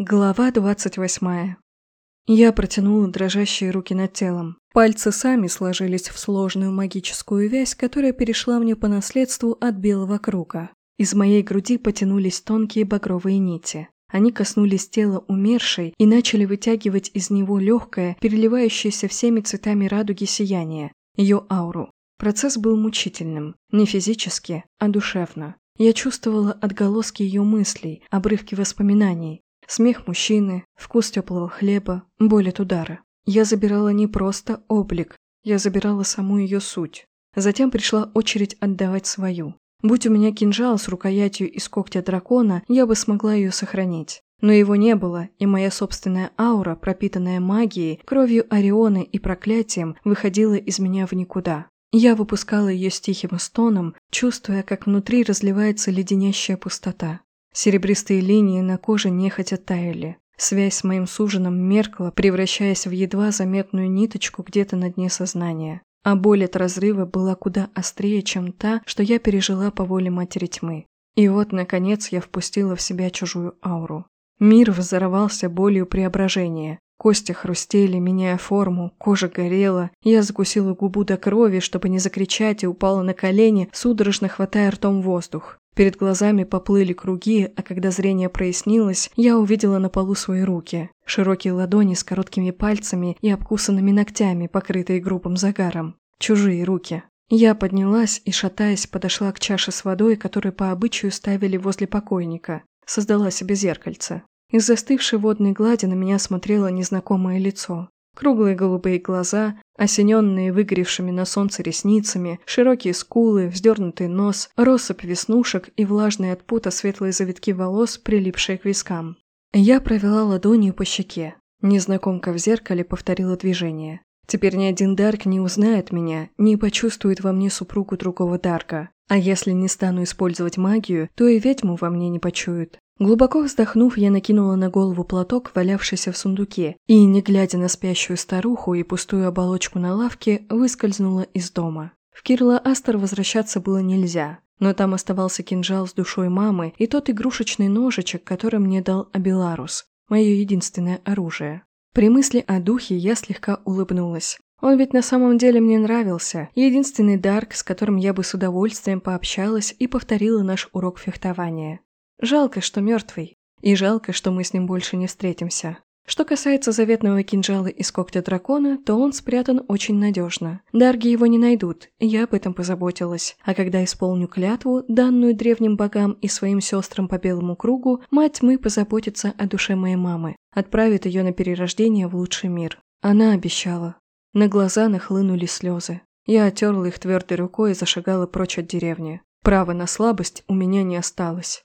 Глава двадцать восьмая. Я протянула дрожащие руки над телом. Пальцы сами сложились в сложную магическую вязь, которая перешла мне по наследству от белого круга. Из моей груди потянулись тонкие багровые нити. Они коснулись тела умершей и начали вытягивать из него легкое, переливающееся всеми цветами радуги сияние, ее ауру. Процесс был мучительным, не физически, а душевно. Я чувствовала отголоски ее мыслей, обрывки воспоминаний, Смех мужчины, вкус теплого хлеба, боль от удара. Я забирала не просто облик, я забирала саму ее суть. Затем пришла очередь отдавать свою. Будь у меня кинжал с рукоятью из когтя дракона, я бы смогла ее сохранить. Но его не было, и моя собственная аура, пропитанная магией, кровью Орионы и проклятием, выходила из меня в никуда. Я выпускала ее с тихим стоном, чувствуя, как внутри разливается леденящая пустота. Серебристые линии на коже нехотя таяли. Связь с моим суженом меркла, превращаясь в едва заметную ниточку где-то на дне сознания. А боль от разрыва была куда острее, чем та, что я пережила по воле матери тьмы. И вот, наконец, я впустила в себя чужую ауру. Мир взорвался болью преображения. Кости хрустели, меняя форму, кожа горела. Я закусила губу до крови, чтобы не закричать, и упала на колени, судорожно хватая ртом воздух. Перед глазами поплыли круги, а когда зрение прояснилось, я увидела на полу свои руки. Широкие ладони с короткими пальцами и обкусанными ногтями, покрытые грубым загаром. Чужие руки. Я поднялась и, шатаясь, подошла к чаше с водой, которую по обычаю ставили возле покойника. Создала себе зеркальце. Из застывшей водной глади на меня смотрело незнакомое лицо. Круглые голубые глаза, осененные выгоревшими на солнце ресницами, широкие скулы, вздернутый нос, россыпь веснушек и влажные от пута светлые завитки волос, прилипшие к вискам. Я провела ладонью по щеке. Незнакомка в зеркале повторила движение. Теперь ни один Дарк не узнает меня, не почувствует во мне супругу другого Дарка. А если не стану использовать магию, то и ведьму во мне не почуют. Глубоко вздохнув, я накинула на голову платок, валявшийся в сундуке, и, не глядя на спящую старуху и пустую оболочку на лавке, выскользнула из дома. В Кирла Астер возвращаться было нельзя, но там оставался кинжал с душой мамы и тот игрушечный ножичек, который мне дал Абеларус, мое единственное оружие. При мысли о духе я слегка улыбнулась. Он ведь на самом деле мне нравился, единственный Дарк, с которым я бы с удовольствием пообщалась и повторила наш урок фехтования. Жалко, что мертвый. И жалко, что мы с ним больше не встретимся. Что касается заветного кинжала из когтя дракона, то он спрятан очень надежно. Дарги его не найдут, я об этом позаботилась. А когда исполню клятву, данную древним богам и своим сестрам по белому кругу, мать тьмы позаботится о душе моей мамы, отправит ее на перерождение в лучший мир. Она обещала. На глаза нахлынули слезы. Я отерла их твердой рукой и зашагала прочь от деревни. Права на слабость у меня не осталось.